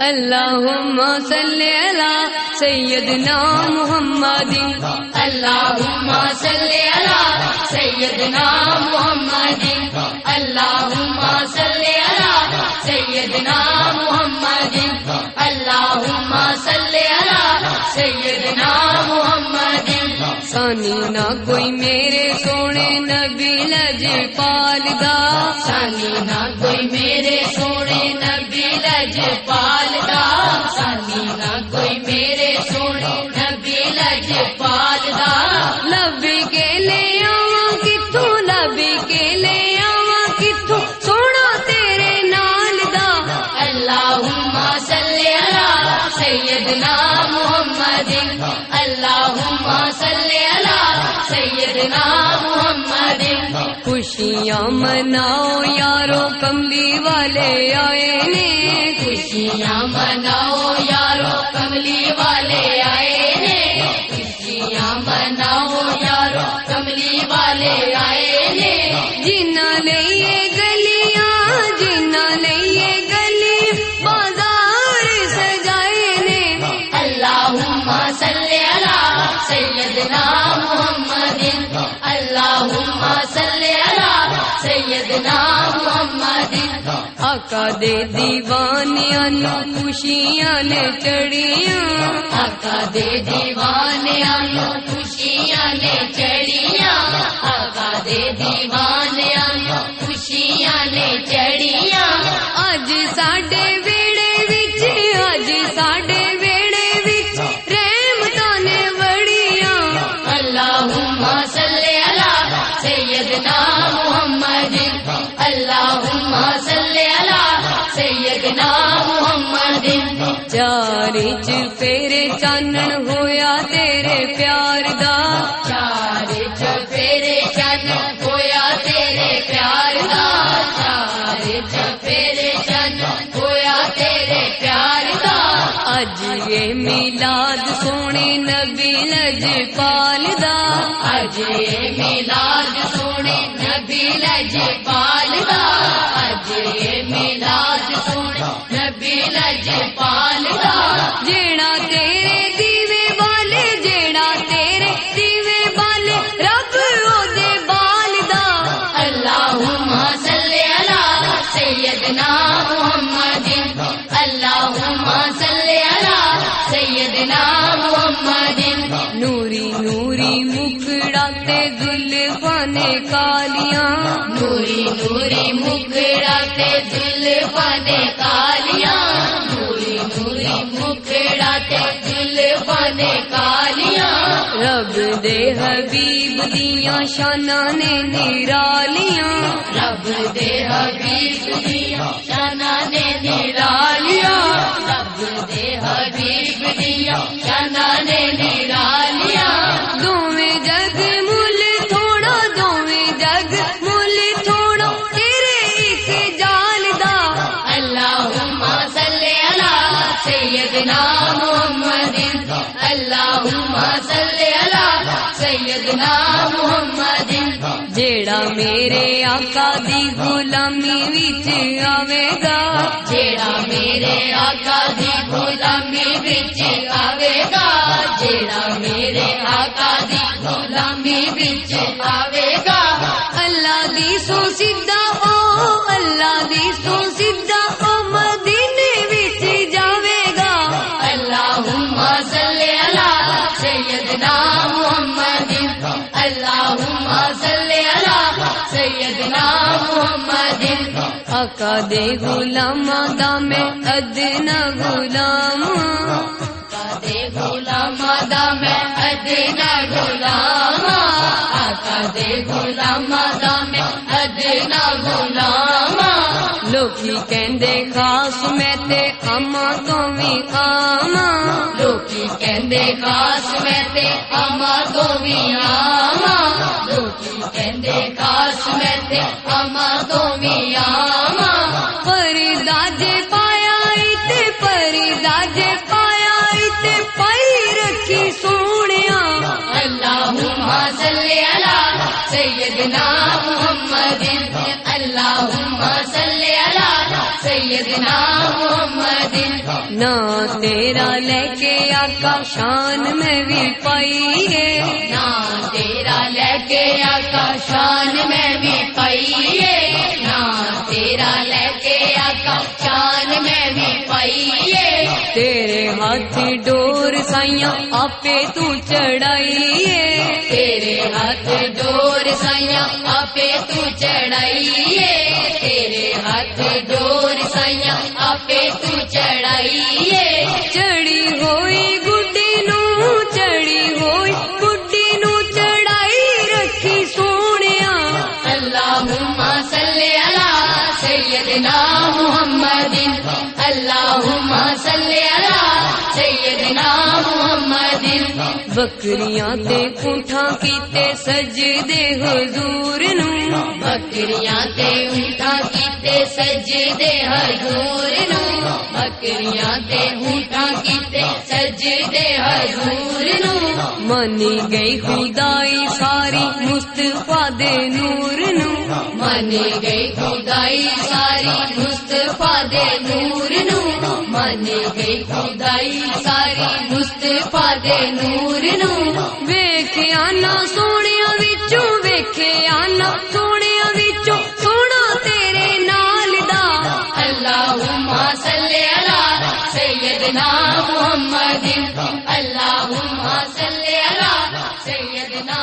اللهم صل على سيدنا محمد. اللهم صل على سيدنا محمد. اللهم صل على سيدنا محمد. اللهم صل على سيدنا محمد. سانی نہ کوئی میرے سونے نبی لج پال دا. سانی نہ کوئی میرے سونے نبی لج پال دا کوئی میرے سونے نبی لج پال دا۔ لبی کے اللهم صل على سيدنا محمد خوشیاں مناؤ یارو کملی والے آئے نے خوشیاں مناؤ یارو کملی والے سيدنا محمد۔ آقا دے دیوانیاں نو خوشیاں نے چڑیاں آقا دے دیوانیاں نو خوشیاں نے چڑیاں آقا دے دیوانیاں نو خوشیاں نے چڑیاں اج ساڈے ویڑے وچ اج ساڈے ویڑے وچ رحمتاں نے وڑیاں اللهم صل على سيدنا دا چار چفیرے چن تیرے پیار دا دا میلاد سونے نبی لج پال دا اج یہ میلاد سونے نبی لج پال دا اج یہ میلاد سونے نبی لج پال اللهم صل على سيدنا محمد نوری نوری مکڑا تے دل پانے کالیاں نوری نوری مکڑا تے دل بنے کالیاں نوری نوری مکڑا تے دل بنے کالیاں رب دے حبیب دیاں شاناں نے نرالیاں رب دے حبیب دیا شانا نے دے حبیب دیا نے دوویں جگ مل تھوڑا دوویں جگ مل تھوڑا تیرے ایک جال دا اللهم صل على سيدنا محمد اللهم صل على سيدنا محمد جیڑا میرے آقا دی غلامی وچ آوے گا۔ جیڑا میرے آقا دی غلامی وچ آوے آقا دے غلام۔ دا میں ادنا غلام۔ کہندے خاص میں تے اما تو بھی آما لوکی کہندے خاص میں تے اما تو بھی آما لوکی کہندے خاص میں تے اما تو بھی آما اللهم صل محمد اللهم صل على سیدنا محمد نہ تیرا لے کے آقا شان میں بھی پائیے نام تیرا لے کے آقا شان میں بھی پائیے نام تیرا لے تیرے ہاتھ ڈور سائیاں آپے تو چڑھائیے۔ تیرے ہاتھ ڈور سائیاں آپے تو چڑھائیے۔ تیرے ہاتھ ڈور سائیاں آپے تو چڑھائیے۔ محمد اللہم صلی علی سیدنا محمد۔ بکریاں تے اونٹاں کیتے سجدے حضور نو۔ بکریاں تے اونٹا کیتے سجدے حضور نو۔ بکریاں تے اونٹا کیتے سجدے حضور نو۔ منی گئی خدائی ساری مصطفیٰ دے نور نو۔ مانی گئی خدائی ساری مصطفیٰ دے نور نو مانی گئی خدائی ساری مصطفیٰ دے نور نو ویکھیا نا سونیا وچوں ویکھیا نا سونیا وچوں سونا تیرے نال دا اللہم صلی علی سیدنا محمد اللہم صلی علی سیدنا